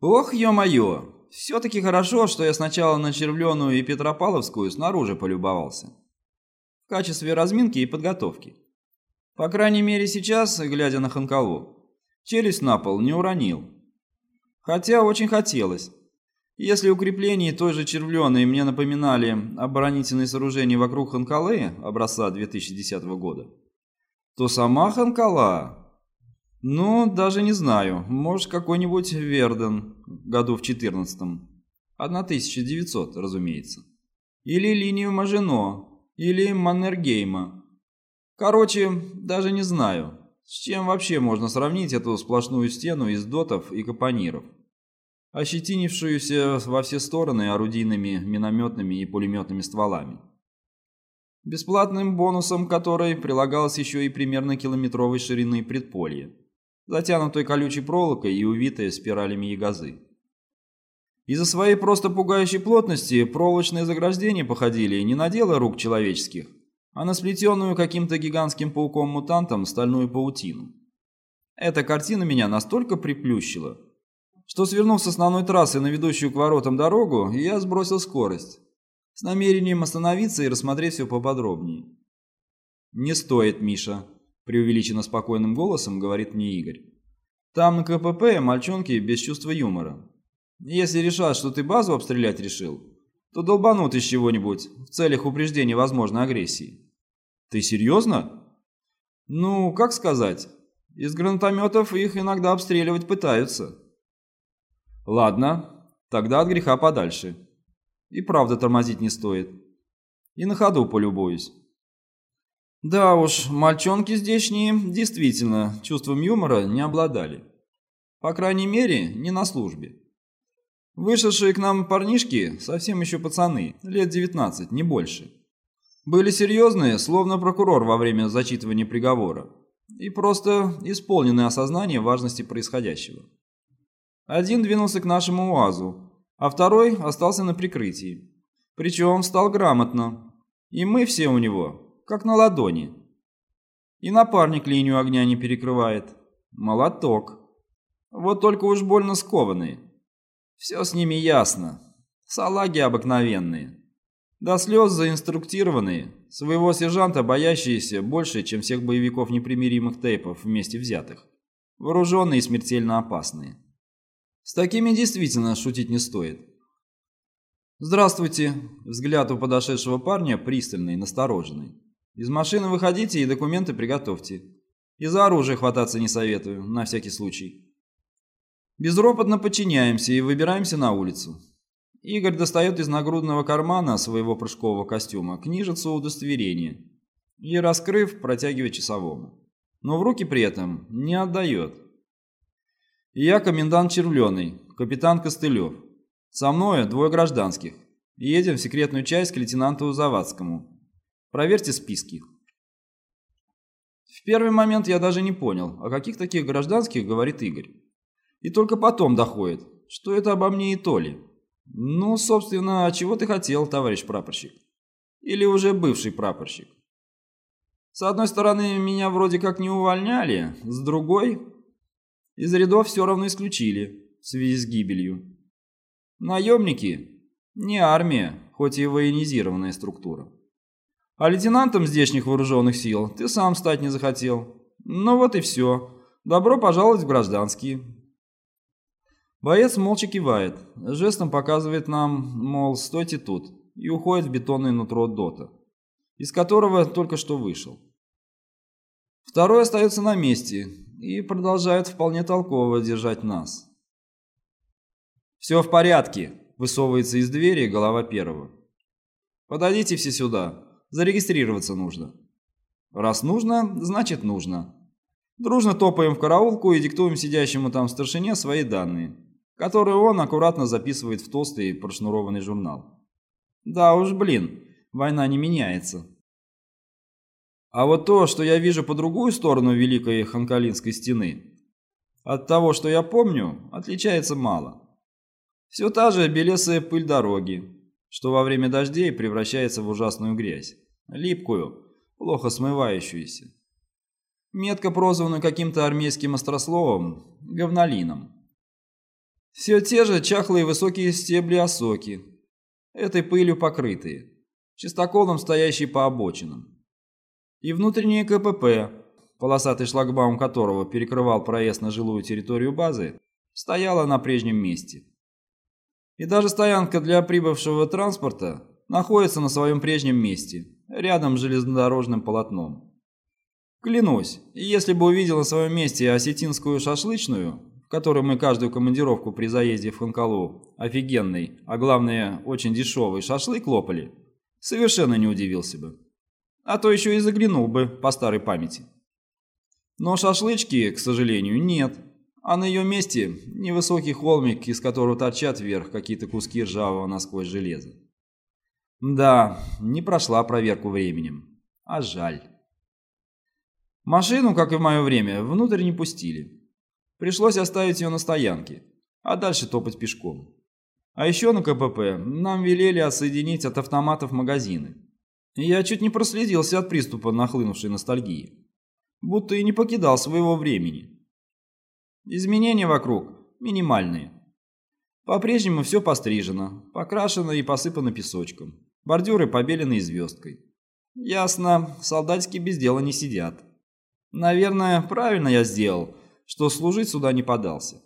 Ох, ё-моё, все-таки хорошо, что я сначала на Червленую и Петропавловскую снаружи полюбовался. В качестве разминки и подготовки. По крайней мере сейчас, глядя на Ханкалу, челюсть на пол не уронил. Хотя очень хотелось. Если укрепления той же Червленой мне напоминали оборонительные сооружения вокруг Ханкалы образца 2010 года, то сама Ханкала... Ну, даже не знаю, может какой-нибудь Верден году в 14-м. 1900, разумеется. Или линию Мажино, или Маннергейма. Короче, даже не знаю, с чем вообще можно сравнить эту сплошную стену из дотов и капониров ощетинившуюся во все стороны орудийными, минометными и пулеметными стволами. Бесплатным бонусом которой прилагалось еще и примерно километровой ширины предполье, затянутой колючей проволокой и увитой спиралями ягозы. Из-за своей просто пугающей плотности проволочные заграждения походили не на дело рук человеческих, а на сплетенную каким-то гигантским пауком-мутантом стальную паутину. Эта картина меня настолько приплющила, что, свернув с основной трассы на ведущую к воротам дорогу, я сбросил скорость, с намерением остановиться и рассмотреть все поподробнее. «Не стоит, Миша», – преувеличенно спокойным голосом говорит мне Игорь. «Там на КПП мальчонки без чувства юмора. Если решат, что ты базу обстрелять решил, то долбанут из чего-нибудь в целях упреждения возможной агрессии». «Ты серьезно?» «Ну, как сказать, из гранатометов их иногда обстреливать пытаются». Ладно, тогда от греха подальше. И правда тормозить не стоит. И на ходу полюбуюсь. Да уж, мальчонки здешние действительно чувством юмора не обладали. По крайней мере, не на службе. Вышедшие к нам парнишки совсем еще пацаны, лет 19, не больше. Были серьезные, словно прокурор во время зачитывания приговора, и просто исполнены осознание важности происходящего. Один двинулся к нашему УАЗу, а второй остался на прикрытии. Причем встал грамотно. И мы все у него, как на ладони. И напарник линию огня не перекрывает. Молоток. Вот только уж больно скованные. Все с ними ясно. Салаги обыкновенные. До слез заинструктированные, своего сержанта боящиеся больше, чем всех боевиков непримиримых тейпов вместе взятых. Вооруженные и смертельно опасные. С такими действительно шутить не стоит. «Здравствуйте!» Взгляд у подошедшего парня пристальный, настороженный. «Из машины выходите и документы приготовьте. И за оружие хвататься не советую, на всякий случай». Безропотно подчиняемся и выбираемся на улицу. Игорь достает из нагрудного кармана своего прыжкового костюма книжицу удостоверения и, раскрыв, протягивает часовому. Но в руки при этом не отдает. Я комендант Червленый, капитан Костылев. Со мною двое гражданских. Едем в секретную часть к лейтенанту Завадскому. Проверьте списки. В первый момент я даже не понял, о каких таких гражданских говорит Игорь. И только потом доходит, что это обо мне и то ли. Ну, собственно, а чего ты хотел, товарищ прапорщик? Или уже бывший прапорщик? С одной стороны, меня вроде как не увольняли, с другой, из рядов все равно исключили в связи с гибелью. Наемники – не армия, хоть и военизированная структура. А лейтенантом здешних вооруженных сил ты сам стать не захотел. Ну вот и все. Добро пожаловать в гражданские. Боец молча кивает, жестом показывает нам, мол, стойте тут, и уходит в бетонное нутро дота, из которого только что вышел. Второй остается на месте, и продолжают вполне толково держать нас. «Все в порядке», – высовывается из двери голова первого. «Подойдите все сюда, зарегистрироваться нужно». «Раз нужно, значит нужно». Дружно топаем в караулку и диктуем сидящему там старшине свои данные, которые он аккуратно записывает в толстый прошнурованный журнал. Да уж, блин, война не меняется. А вот то, что я вижу по другую сторону Великой Ханкалинской стены, от того, что я помню, отличается мало. Все та же белесая пыль дороги, что во время дождей превращается в ужасную грязь, липкую, плохо смывающуюся. Метко прозванную каким-то армейским острословом говнолином. Все те же чахлые высокие стебли осоки, этой пылью покрытые, чистоколом стоящие по обочинам. И внутреннее КПП, полосатый шлагбаум которого перекрывал проезд на жилую территорию базы, стояла на прежнем месте. И даже стоянка для прибывшего транспорта находится на своем прежнем месте, рядом с железнодорожным полотном. Клянусь, если бы увидел на своем месте осетинскую шашлычную, в которой мы каждую командировку при заезде в Ханкалу офигенный, а главное, очень дешевый шашлык лопали, совершенно не удивился бы. А то еще и заглянул бы по старой памяти. Но шашлычки, к сожалению, нет. А на ее месте невысокий холмик, из которого торчат вверх какие-то куски ржавого насквозь железа. Да, не прошла проверку временем. А жаль. Машину, как и в мое время, внутрь не пустили. Пришлось оставить ее на стоянке, а дальше топать пешком. А еще на КПП нам велели отсоединить от автоматов магазины. Я чуть не проследился от приступа нахлынувшей ностальгии. Будто и не покидал своего времени. Изменения вокруг минимальные. По-прежнему все пострижено, покрашено и посыпано песочком. Бордюры побелены звездкой. Ясно, солдатики без дела не сидят. Наверное, правильно я сделал, что служить сюда не подался.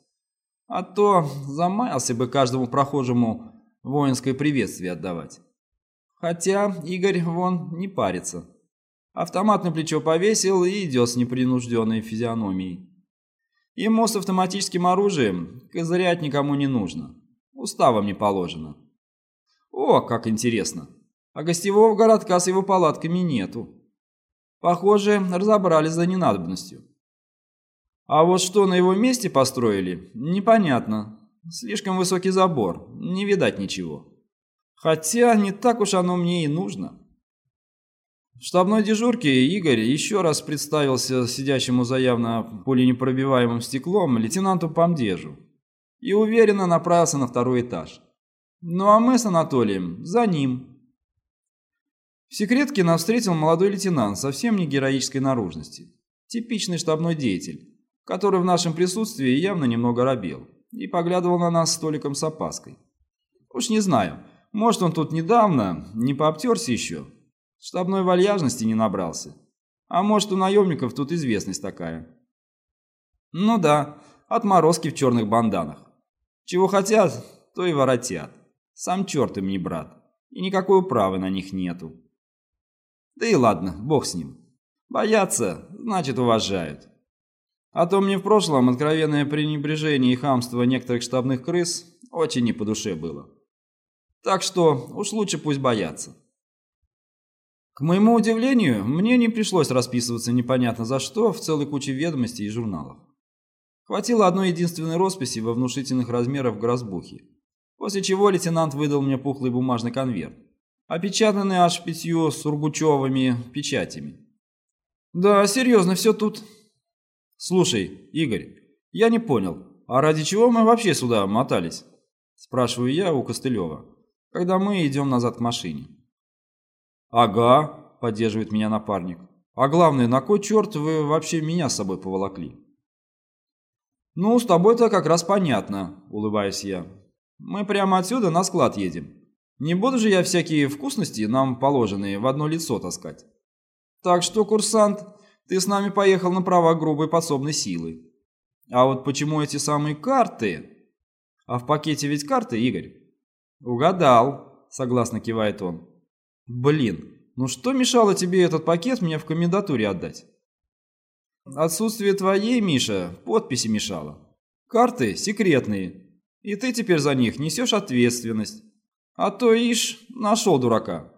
А то замаялся бы каждому прохожему воинское приветствие отдавать. Хотя Игорь вон не парится. Автомат на плечо повесил и идет с непринужденной физиономией. Ему с автоматическим оружием козырять никому не нужно. Уставом не положено. О, как интересно. А гостевого городка с его палатками нету. Похоже, разобрались за ненадобностью. А вот что на его месте построили, непонятно. Слишком высокий забор, не видать ничего. Хотя не так уж оно мне и нужно. В штабной дежурке Игорь еще раз представился сидящему за явно пуленепробиваемым стеклом лейтенанту Помдежу и уверенно направился на второй этаж. Ну а мы с Анатолием за ним. В секретке нас встретил молодой лейтенант совсем не героической наружности. Типичный штабной деятель, который в нашем присутствии явно немного робел и поглядывал на нас столиком с опаской. Уж не знаю, может он тут недавно не пообтерся еще, штабной вальяжности не набрался. А может у наемников тут известность такая. Ну да, отморозки в черных банданах. Чего хотят, то и воротят. Сам черт им не брат, и никакой управы на них нету. Да и ладно, бог с ним. Боятся, значит уважают. А то мне в прошлом откровенное пренебрежение и хамство некоторых штабных крыс очень не по душе было. Так что уж лучше пусть боятся. К моему удивлению, мне не пришлось расписываться непонятно за что в целой куче ведомостей и журналов. Хватило одной единственной росписи во внушительных размерах в грозбухе, после чего лейтенант выдал мне пухлый бумажный конверт, опечатанный аж пятью сургучевыми печатями. «Да, серьезно, все тут». «Слушай, Игорь, я не понял, а ради чего мы вообще сюда мотались?» Спрашиваю я у Костылева, когда мы идем назад к машине. «Ага», — поддерживает меня напарник. «А главное, на кой черт вы вообще меня с собой поволокли?» «Ну, с тобой-то как раз понятно», — улыбаюсь я. «Мы прямо отсюда на склад едем. Не буду же я всякие вкусности, нам положенные, в одно лицо таскать. Так что, курсант, ты с нами поехал на права грубой подсобной силы. А вот почему эти самые карты? А в пакете ведь карты, Игорь? Угадал, согласно кивает он. Блин, ну что мешало тебе этот пакет мне в комендатуре отдать? Отсутствие твоей, Миша, подписи мешало. Карты секретные, и ты теперь за них несешь ответственность. А то, ишь, нашел дурака.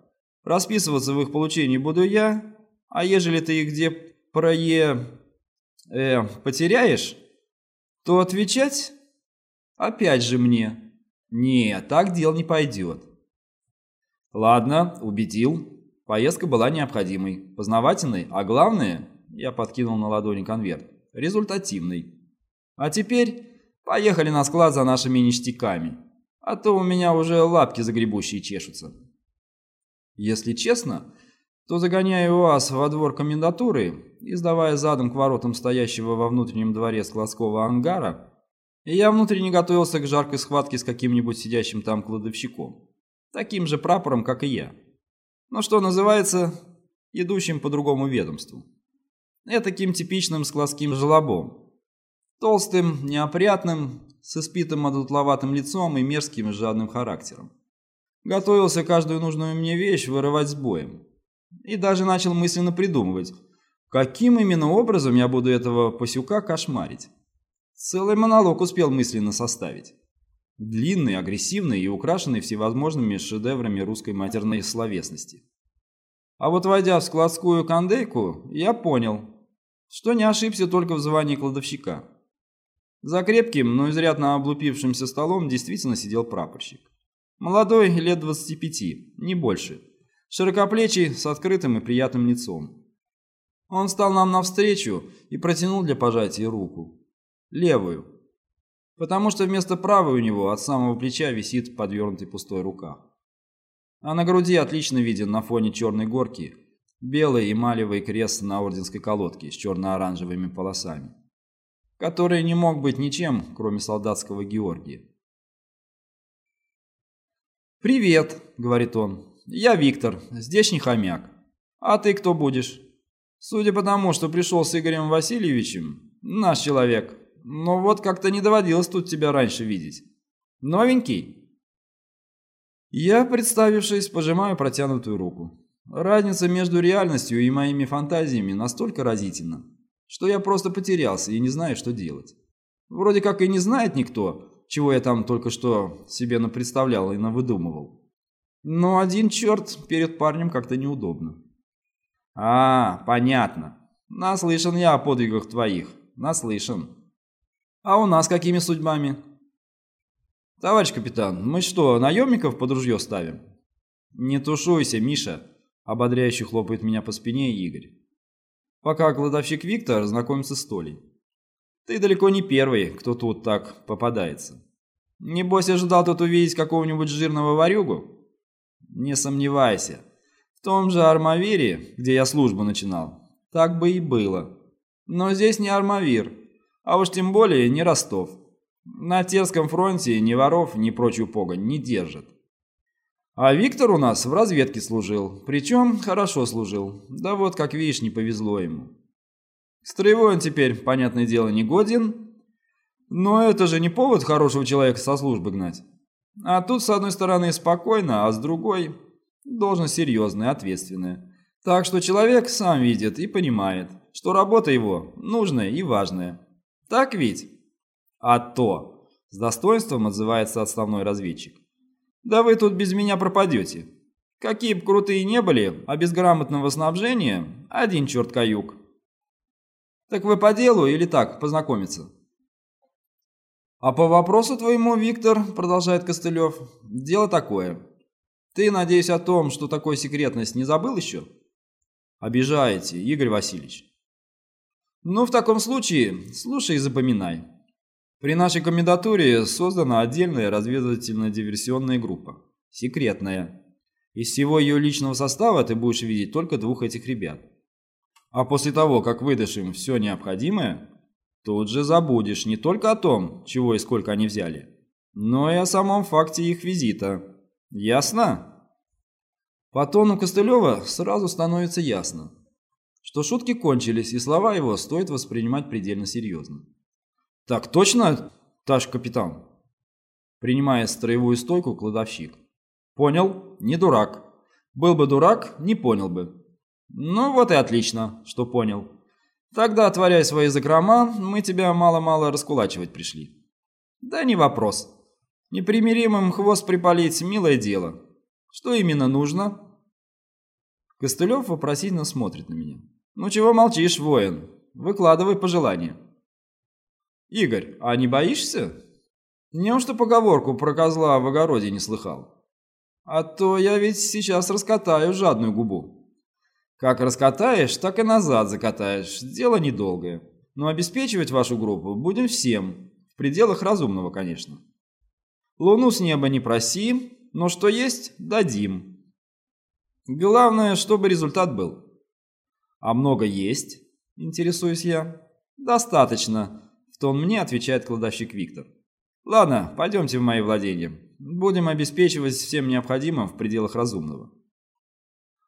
Расписываться в их получении буду я, а ежели ты их где прое... э, потеряешь, то отвечать опять же мне. Не, так дел не пойдет. Ладно, убедил. Поездка была необходимой, познавательной, а главное, я подкинул на ладони конверт, результативной. А теперь поехали на склад за нашими ништяками а то у меня уже лапки загребущие чешутся. Если честно, то загоняю вас во двор комендатуры и, сдавая задом к воротам стоящего во внутреннем дворе складского ангара, я внутренне готовился к жаркой схватке с каким-нибудь сидящим там кладовщиком. Таким же прапором, как и я. Но что называется, идущим по другому ведомству. Этаким типичным складским желобом. Толстым, неопрятным, с испитым одутловатым лицом и мерзким жадным характером. Готовился каждую нужную мне вещь вырывать с боем. И даже начал мысленно придумывать, каким именно образом я буду этого пасюка кошмарить. Целый монолог успел мысленно составить. Длинный, агрессивный и украшенный всевозможными шедеврами русской матерной словесности. А вот войдя в складскую кондейку, я понял, что не ошибся только в звании кладовщика. За крепким, но изрядно облупившимся столом действительно сидел прапорщик. Молодой, лет 25, не больше. Широкоплечий, с открытым и приятным лицом. Он встал нам навстречу и протянул для пожатия руку. Левую. Потому что вместо правой у него от самого плеча висит подвернутый пустой рукав. А на груди отлично виден на фоне черной горки белый эмалевый крест на орденской колодке с черно-оранжевыми полосами, который не мог быть ничем, кроме солдатского Георгия. «Привет», — говорит он, — «я Виктор, не хомяк. А ты кто будешь?» «Судя по тому, что пришел с Игорем Васильевичем, наш человек, но вот как-то не доводилось тут тебя раньше видеть. Новенький?» Я, представившись, пожимаю протянутую руку. Разница между реальностью и моими фантазиями настолько разительна, что я просто потерялся и не знаю, что делать. Вроде как и не знает никто, чего я там только что себе напредставлял и навыдумывал. Но один черт перед парнем как-то неудобно. А, понятно. Наслышан я о подвигах твоих. Наслышан. А у нас какими судьбами? «Товарищ капитан, мы что, наемников под ружье ставим?» «Не тушуйся, Миша», — ободряюще хлопает меня по спине Игорь. Пока кладовщик Виктор знакомится с Толей. «Ты далеко не первый, кто тут так попадается. Небось, ожидал тут увидеть какого-нибудь жирного варюгу?» «Не сомневайся. В том же Армавире, где я службу начинал, так бы и было. Но здесь не Армавир, а уж тем более не Ростов. На Терском фронте ни воров, ни прочую погонь не держат. А Виктор у нас в разведке служил, причем хорошо служил. Да вот, как видишь, не повезло ему. Строевой он теперь, понятное дело, не годен, но это же не повод хорошего человека со службы гнать. А тут, с одной стороны, спокойно, а с другой – должность серьезная, ответственная. Так что человек сам видит и понимает, что работа его нужная и важная. Так ведь? «А то!» – с достоинством отзывается отставной разведчик. «Да вы тут без меня пропадете. Какие бы крутые не были, а без грамотного снабжения – один черт каюк». «Так вы по делу или так, познакомиться?» «А по вопросу твоему, Виктор, — продолжает Костылев, — дело такое. Ты, надеюсь, о том, что такой секретность, не забыл еще?» «Обижаете, Игорь Васильевич». «Ну, в таком случае, слушай и запоминай. При нашей комендатуре создана отдельная разведывательно-диверсионная группа. Секретная. Из всего ее личного состава ты будешь видеть только двух этих ребят. А после того, как выдашь им все необходимое, тут же забудешь не только о том, чего и сколько они взяли, но и о самом факте их визита. Ясно? По тону Костылева сразу становится ясно, что шутки кончились, и слова его стоит воспринимать предельно серьезно. «Так точно, товарищ капитан?» Принимая строевую стойку, кладовщик. «Понял, не дурак. Был бы дурак, не понял бы». «Ну вот и отлично, что понял. Тогда, отворяй свои закрома, мы тебя мало-мало раскулачивать пришли». «Да не вопрос. Непримиримым хвост припалить – милое дело. Что именно нужно?» Костылев вопросительно смотрит на меня. «Ну чего молчишь, воин? Выкладывай пожелания». «Игорь, а не боишься?» «Неужто поговорку про козла в огороде не слыхал?» «А то я ведь сейчас раскатаю жадную губу». «Как раскатаешь, так и назад закатаешь. Дело недолгое. Но обеспечивать вашу группу будем всем. В пределах разумного, конечно. Луну с неба не проси, но что есть, дадим. Главное, чтобы результат был». «А много есть?» – интересуюсь я. «Достаточно. В тон мне отвечает кладовщик Виктор. Ладно, пойдемте в мои владения. Будем обеспечивать всем необходимым в пределах разумного.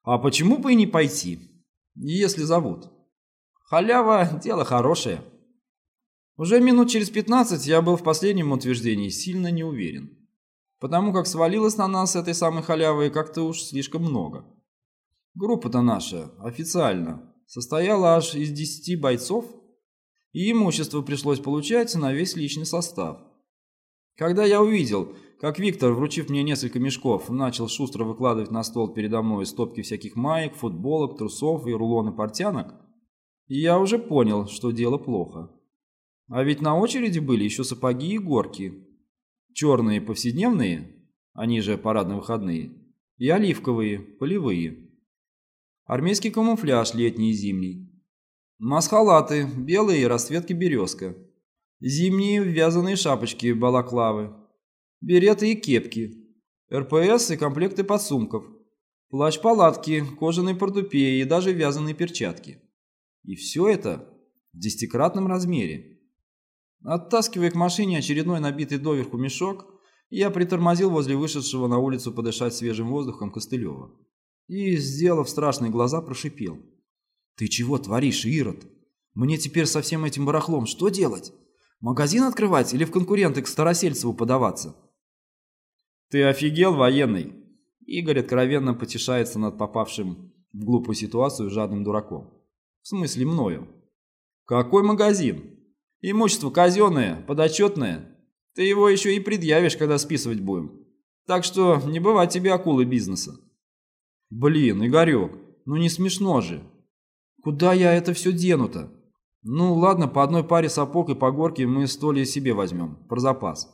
А почему бы и не пойти, если зовут? Халява – дело хорошее. Уже минут через пятнадцать я был в последнем утверждении сильно не уверен. Потому как свалилось на нас этой самой халявы как-то уж слишком много. Группа-то наша, официально, состояла аж из десяти бойцов, и имущество пришлось получать на весь личный состав. Когда я увидел, как Виктор, вручив мне несколько мешков, начал шустро выкладывать на стол передо мной стопки всяких маек, футболок, трусов и рулоны портянок, я уже понял, что дело плохо. А ведь на очереди были еще сапоги и горки. Черные повседневные, они же парадно-выходные, и оливковые, полевые. Армейский камуфляж летний и зимний. Масхалаты, белые расцветки березка. Зимние вязаные шапочки, балаклавы. Береты и кепки. РПС и комплекты подсумков. Плащ-палатки, кожаные портупеи и даже вязаные перчатки. И все это в десятикратном размере. Оттаскивая к машине очередной набитый доверху мешок, я притормозил возле вышедшего на улицу подышать свежим воздухом Костылева. И, сделав страшные глаза, прошипел. «Ты чего творишь, Ирод? Мне теперь со всем этим барахлом что делать? Магазин открывать или в конкуренты к Старосельцеву подаваться?» «Ты офигел, военный?» Игорь откровенно потешается над попавшим в глупую ситуацию жадным дураком. В смысле мною. Какой магазин? Имущество казенное, подотчетное. Ты его еще и предъявишь, когда списывать будем. Так что не бывать тебе акулы бизнеса. Блин, Игорек, ну не смешно же. Куда я это все дену-то? Ну ладно, по одной паре сапог и по горке мы ли себе возьмем, про запас.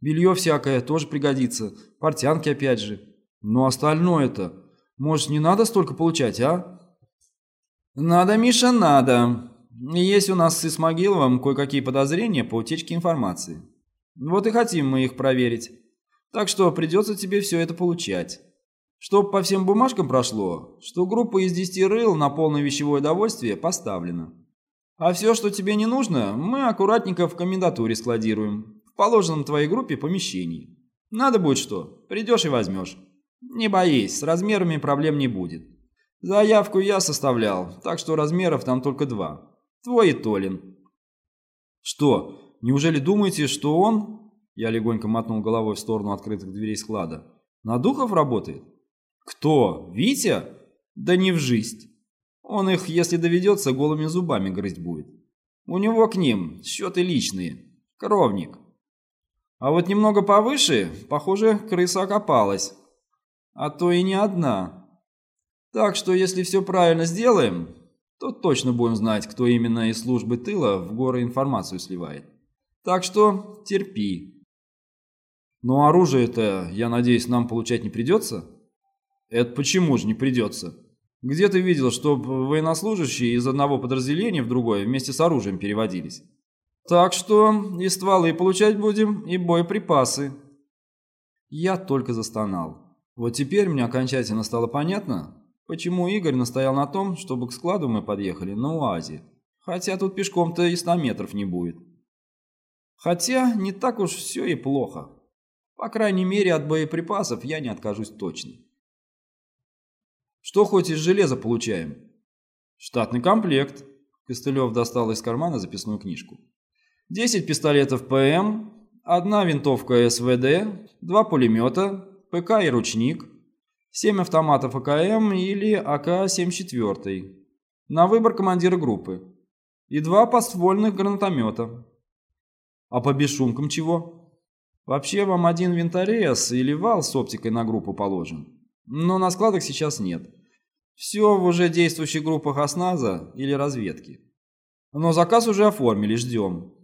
Белье всякое тоже пригодится, портянки опять же. Но остальное-то, может не надо столько получать, а? «Надо, Миша, надо. Есть у нас с Исмагиловым кое-какие подозрения по утечке информации. Вот и хотим мы их проверить. Так что придется тебе все это получать. Чтоб по всем бумажкам прошло, что группа из 10 рыл на полное вещевое довольствие поставлена. А все, что тебе не нужно, мы аккуратненько в комендатуре складируем, в положенном твоей группе помещении. Надо будет что, придешь и возьмешь. Не боись, с размерами проблем не будет. Заявку я составлял, так что размеров там только два. Твой и Толин. Что, неужели думаете, что он... Я легонько мотнул головой в сторону открытых дверей склада. На духов работает? Кто? Витя? Да не в жизнь. Он их, если доведется, голыми зубами грызть будет. У него к ним счеты личные. Кровник. А вот немного повыше, похоже, крыса окопалась. А то и не одна. Так что если все правильно сделаем, то точно будем знать, кто именно из службы тыла в горы информацию сливает. Так что терпи. Но оружие-то, я надеюсь, нам получать не придется? Это почему же не придется? Где ты видел, чтобы военнослужащие из одного подразделения в другое вместе с оружием переводились? Так что и стволы получать будем, и боеприпасы. Я только застонал. Вот теперь мне окончательно стало понятно, Почему Игорь настоял на том, чтобы к складу мы подъехали на УАЗе, хотя тут пешком-то и 100 метров не будет. Хотя не так уж все и плохо. По крайней мере, от боеприпасов я не откажусь точно. Что хоть из железа получаем? Штатный комплект. Костылев достал из кармана записную книжку. 10 пистолетов ПМ, одна винтовка СВД, два пулемета, ПК и ручник, 7 автоматов АКМ или АК-74 на выбор командира группы и два подствольных гранатомета. А по бесшумкам чего? Вообще вам один винторез или вал с оптикой на группу положен, но на складах сейчас нет. Все в уже действующих группах осназа или разведки. Но заказ уже оформили, ждем.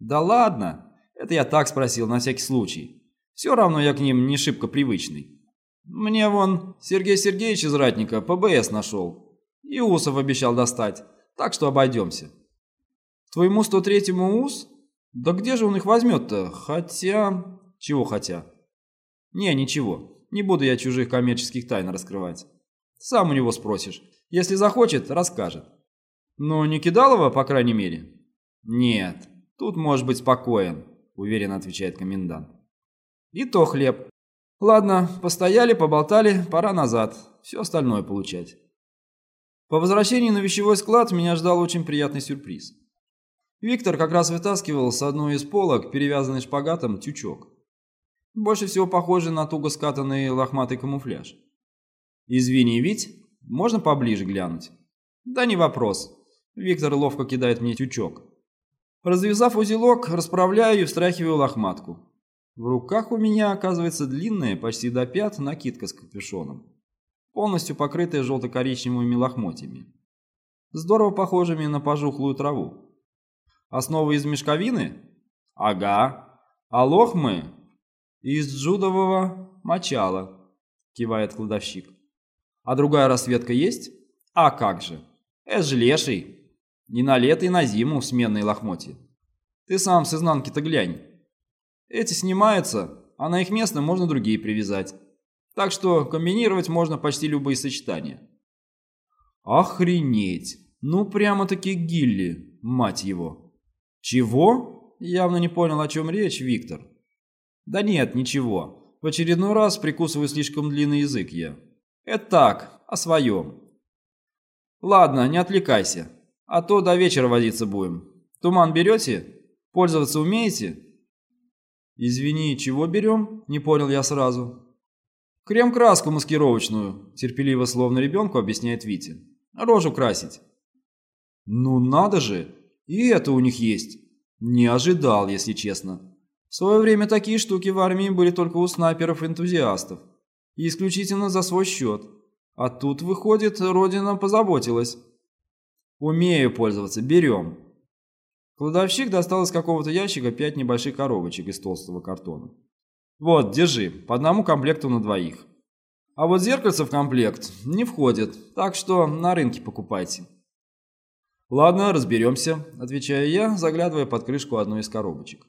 Да ладно, это я так спросил на всякий случай. Все равно я к ним не шибко привычный. Мне вон Сергей Сергеевич из Ратника ПБС нашел. И усов обещал достать, так что обойдемся. Твоему 103-му ус? Да где же он их возьмет-то? Хотя... Чего хотя? Не, ничего. Не буду я чужих коммерческих тайн раскрывать. Сам у него спросишь. Если захочет, расскажет. Но не Кидалова, по крайней мере. Нет, тут может быть спокоен, уверенно отвечает комендант. И то хлеб. Ладно, постояли, поболтали, пора назад. Все остальное получать. По возвращении на вещевой склад меня ждал очень приятный сюрприз. Виктор как раз вытаскивал с одной из полок, перевязанный шпагатом, тючок. Больше всего похожий на туго скатанный лохматый камуфляж. «Извини, Вить, можно поближе глянуть?» «Да не вопрос». Виктор ловко кидает мне тючок. Развязав узелок, расправляю и встряхиваю лохматку. В руках у меня оказывается длинная, почти до пят, накидка с капюшоном, полностью покрытая желто-коричневыми лохмотьями, здорово похожими на пожухлую траву. Основа из мешковины? Ага. А лохмы? Из джудового мочала, кивает кладовщик. А другая расцветка есть? А как же? Это же леший. И на лето, и на зиму сменные лохмотья. Ты сам с изнанки-то глянь. Эти снимаются, а на их место можно другие привязать. Так что комбинировать можно почти любые сочетания. Охренеть! Ну прямо-таки Гилли, мать его. Чего? Явно не понял, о чем речь, Виктор. Да нет, ничего. В очередной раз прикусываю слишком длинный язык я. Это так, о своем. Ладно, не отвлекайся. А то до вечера возиться будем. Туман берете? Пользоваться умеете? Извини, чего берем? Не понял я сразу. Крем-краску маскировочную, терпеливо словно ребенку объясняет Витя. Рожу красить. Ну надо же, и это у них есть. Не ожидал, если честно. Свое время такие штуки в армии были только у снайперов-энтузиастов. И исключительно за свой счет. А тут, выходит, Родина позаботилась. Умею пользоваться, берем. Кладовщик достал из какого-то ящика пять небольших коробочек из толстого картона. Вот, держи, по одному комплекту на двоих. А вот зеркальце в комплект не входит, так что на рынке покупайте. Ладно, разберемся, отвечаю я, заглядывая под крышку одной из коробочек.